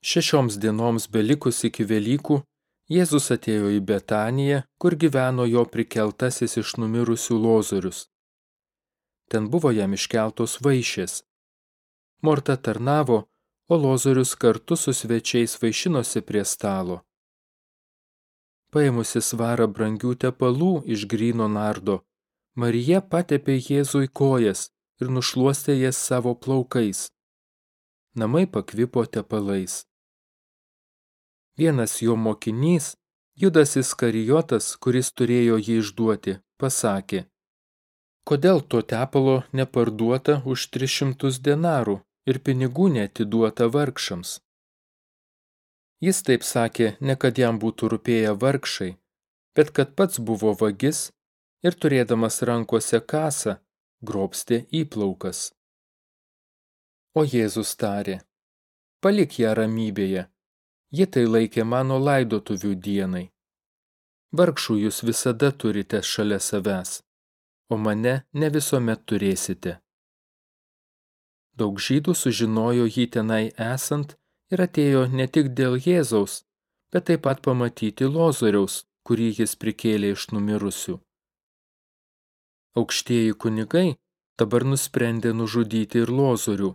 Šešioms dienoms belikus iki Velykų, Jėzus atėjo į Betaniją, kur gyveno jo prikeltasis iš numirusių lozorius. Ten buvo jam iškeltos vaišės. Morta tarnavo, o lozorius kartu su svečiais vaišinosi prie stalo. Paėmusi svarą brangių tepalų iš gryno nardo, Marija patepė Jėzui kojas ir nušluostė jas savo plaukais. Namai pakvipo tepalais. Vienas jo mokinys, Judas Iskarijotas, kuris turėjo jį išduoti, pasakė, kodėl to tepalo neparduota už 300 denarų ir pinigų netiduota vargšams. Jis taip sakė, ne kad jam būtų rūpėję vargšai, bet kad pats buvo vagis ir turėdamas rankose kasą, grobstė įplaukas. O Jėzus tarė, palik ją ramybėje, ji tai laikė mano laidotuvių dienai. Vargšų jūs visada turite šalia savęs, o mane ne visuomet turėsite. Daug žydų sužinojo jį tenai esant ir atėjo ne tik dėl Jėzaus, bet taip pat pamatyti Lozoriaus, kurį jis prikėlė iš numirusių. Aukštieji kunigai dabar nusprendė nužudyti ir Lozorių,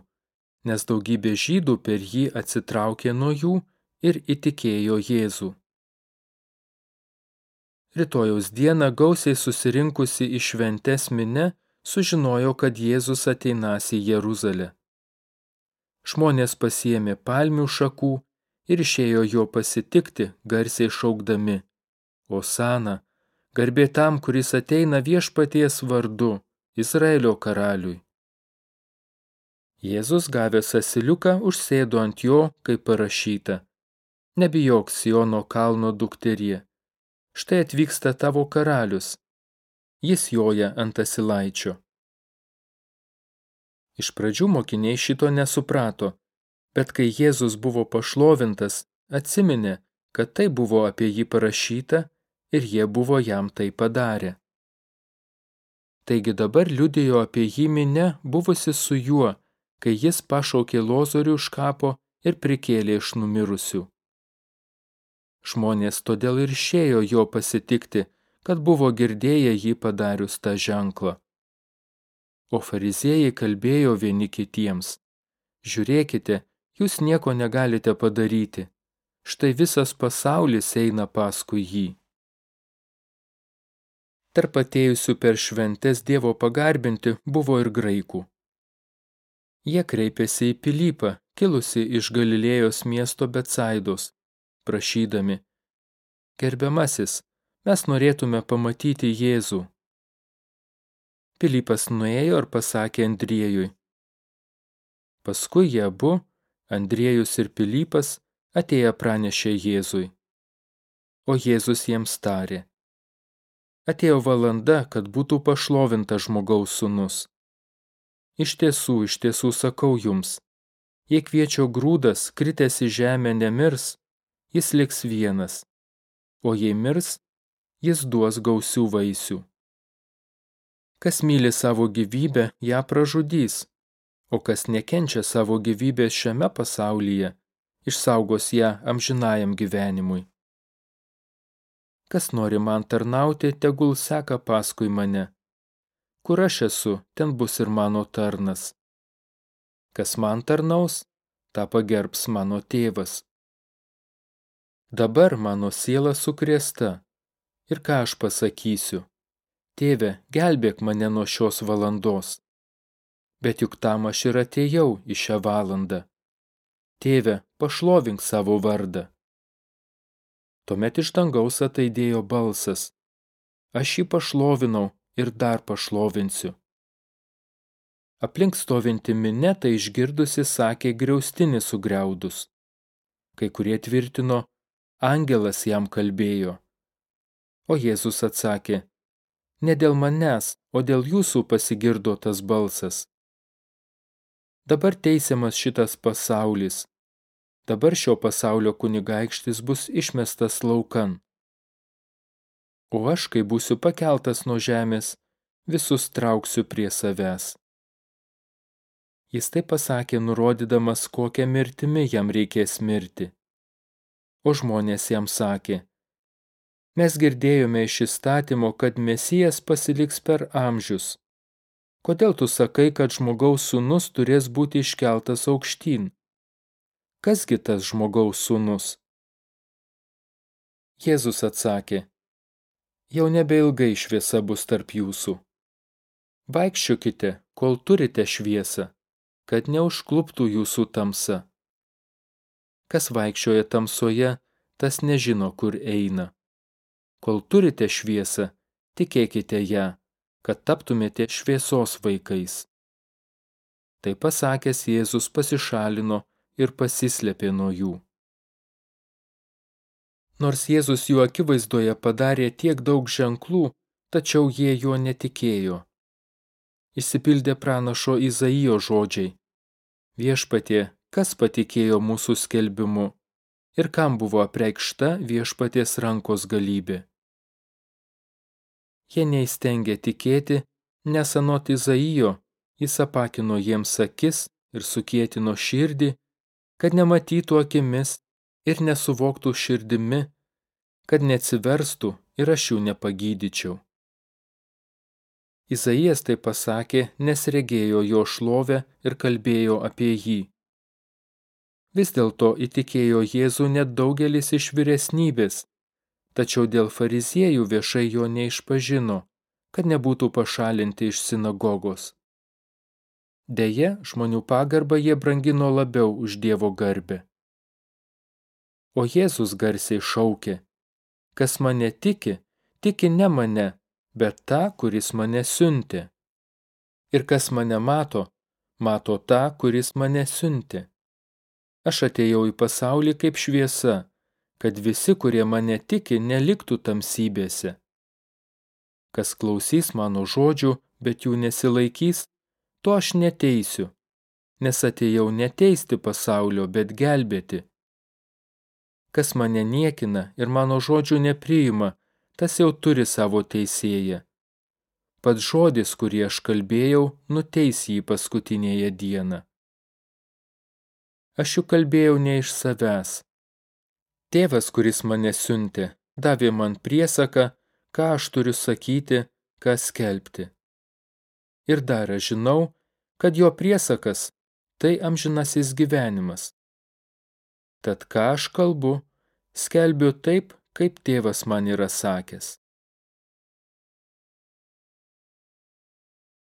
nes daugybė žydų per jį atsitraukė nuo jų ir įtikėjo Jėzų. Rytojaus dieną gausiai susirinkusi į šventes mine sužinojo, kad Jėzus ateinas į Jeruzalę. Žmonės pasiėmė palmių šakų ir išėjo jo pasitikti, garsiai šaukdami. Osana, garbė tam, kuris ateina viešpaties vardu, Izraelio karaliui. Jėzus gavęs asiliuką užsėdo ant jo, kaip parašyta. Nebijok Siono kalno dukterie. Štai atvyksta tavo karalius. Jis joja ant asilaičio. Iš pradžių mokiniai šito nesuprato, bet kai Jėzus buvo pašlovintas, atsiminė, kad tai buvo apie jį parašyta ir jie buvo jam tai padarę. Taigi dabar liudėjo apie jį minę buvusi su juo, kai jis pašaukė lozorių iš kapo ir prikėlė iš numirusių. Žmonės todėl ir išėjo jo pasitikti, kad buvo girdėję jį padarius tą ženklą. O fariziejai kalbėjo vieni kitiems. Žiūrėkite, jūs nieko negalite padaryti. Štai visas pasaulis eina paskui jį. Tarp atėjusių per šventes Dievo pagarbinti buvo ir graikų. Jie kreipėsi į Pilypą, kilusi iš Galilėjos miesto Betsaidos, prašydami, Gerbiamasis, mes norėtume pamatyti Jėzų. Pilypas nuėjo ir pasakė Andriejui. Paskui jie abu, Andriejus ir Pilypas, atėję pranešė Jėzui. O Jėzus jiems tarė. Atėjo valanda, kad būtų pašlovinta žmogaus sunus. Iš tiesų, iš tiesų sakau jums, jei kviečio grūdas, kritęs į žemę, nemirs, jis liks vienas, o jei mirs, jis duos gausių vaisių. Kas myli savo gyvybę, ją pražudys, o kas nekenčia savo gyvybės šiame pasaulyje, išsaugos ją amžinajam gyvenimui. Kas nori man tarnauti, tegul seka paskui mane. Kur aš esu, ten bus ir mano tarnas. Kas man tarnaus, tą pagerbs mano tėvas. Dabar mano siela sukrėsta. Ir ką aš pasakysiu? Tėve, gelbėk mane nuo šios valandos. Bet juk tam aš ir atėjau į šią valandą. Tėve, pašlovink savo vardą. Tuomet iš dangaus ataidėjo balsas. Aš jį pašlovinau ir dar pašlovinsiu. Aplink stovinti minė tai išgirdusi sakė griaustinį sugriaudus. Kai kurie tvirtino, angelas jam kalbėjo. O Jėzus atsakė, ne dėl manęs, o dėl jūsų pasigirdo tas balsas. Dabar teisiamas šitas pasaulis. Dabar šio pasaulio kunigaikštis bus išmestas laukan. O aš, kai būsiu pakeltas nuo žemės, visus trauksiu prie savęs. Jis tai pasakė, nurodydamas, kokią mirtimi jam reikės mirti. O žmonės jam sakė, mes girdėjome iš įstatymo, kad Mesijas pasiliks per amžius. Kodėl tu sakai, kad žmogaus sūnus turės būti iškeltas aukštyn? Kasgi tas žmogaus sūnus? Jėzus atsakė, jau nebeilgai šviesa bus tarp jūsų. Vaikščiokite, kol turite šviesą, kad neužkluptų jūsų tamsa. Kas vaikščioja tamsoje, tas nežino, kur eina. Kol turite šviesą, tikėkite ją, kad taptumėte šviesos vaikais. Tai pasakęs Jėzus pasišalino ir pasislėpė nuo jų. Nors Jėzus jų akivaizdoje padarė tiek daug ženklų, tačiau jie juo netikėjo išsipildė pranašo Izaijo žodžiai. Viešpatie, kas patikėjo mūsų skelbimu ir kam buvo apreikšta viešpaties rankos galybė. Jie neįstengė tikėti, nes anot Izaijo jis apakino jiems akis ir sukėtino širdį, kad nematytų akimis ir nesuvoktų širdimi, kad neatsiverstų ir aš jų nepagydyčiau. Izaijas tai pasakė, nes regėjo jo šlovę ir kalbėjo apie jį. Vis dėlto įtikėjo Jėzų net daugelis iš vyresnybės, tačiau dėl fariziejų viešai jo neišpažino, kad nebūtų pašalinti iš sinagogos. Deja, žmonių pagarbą jie brangino labiau už Dievo garbę. O Jėzus garsiai šaukė, kas mane tiki, tiki ne mane, bet tą, kuris mane siuntė. Ir kas mane mato, mato tą, kuris mane siuntė. Aš atėjau į pasaulį kaip šviesa, kad visi, kurie mane tiki, neliktų tamsybėse. Kas klausys mano žodžių, bet jų nesilaikys, to aš neteisiu, nes atėjau neteisti pasaulio, bet gelbėti. Kas mane niekina ir mano žodžių nepriima, tas jau turi savo teisėją. Pats žodis, kurį aš kalbėjau, nuteis jį paskutinėje dieną. Aš juk kalbėjau ne iš savęs. Tėvas, kuris mane siuntė, davė man priesaką, ką aš turiu sakyti, ką skelbti. Ir dar aš žinau, kad jo priesakas tai amžinasis gyvenimas. Tad ką aš kalbu, skelbiu taip, kaip tėvas man yra sakęs.